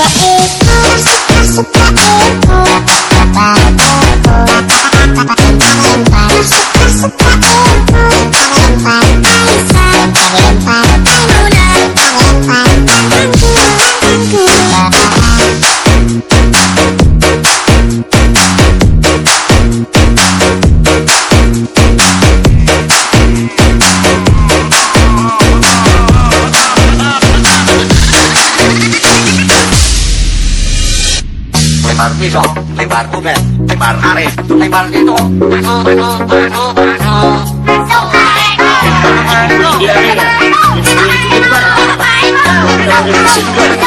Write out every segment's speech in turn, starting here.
lempar pisau, lempar kubet, lempar arif, lempar itu, anu, anu, anu, anu. Iya, iya. Oke, dari to action, action yang sebenarnya ada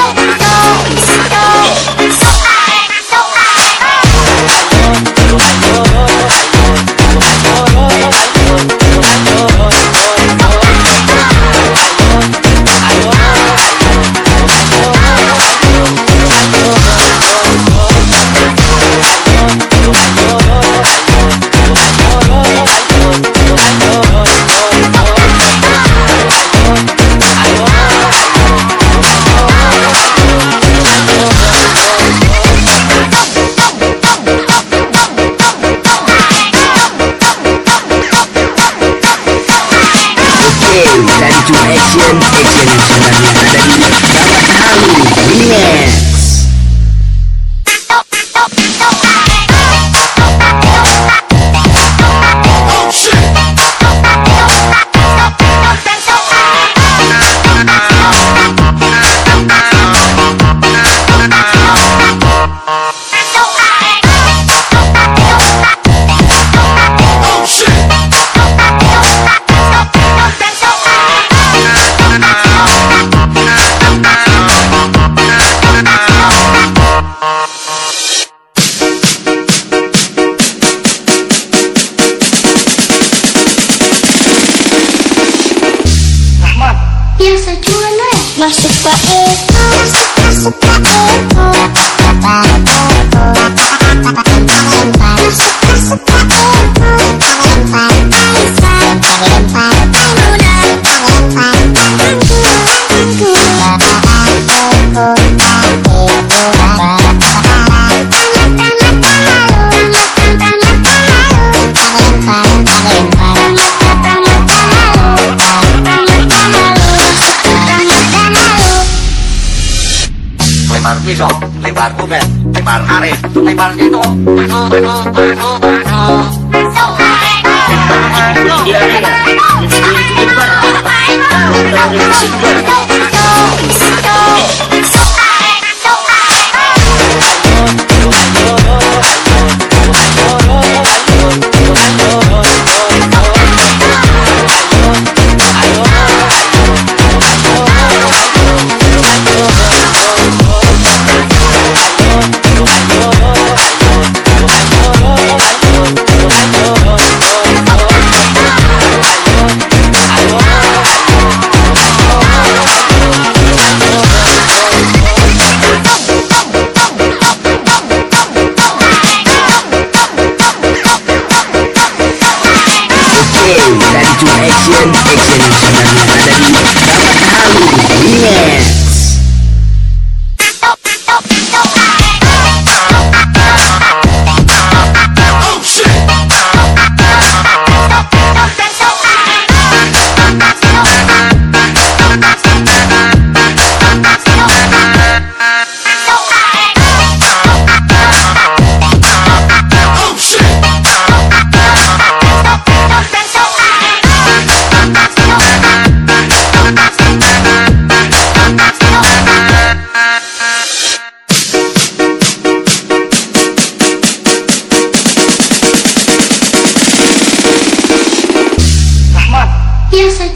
satisfaction, excellence, and happiness. super, super, super, super, super, lempar pisau, lempar kubet, lempar arif, lempar itu, anu, anu, anu, anu. Excelente, Yes, I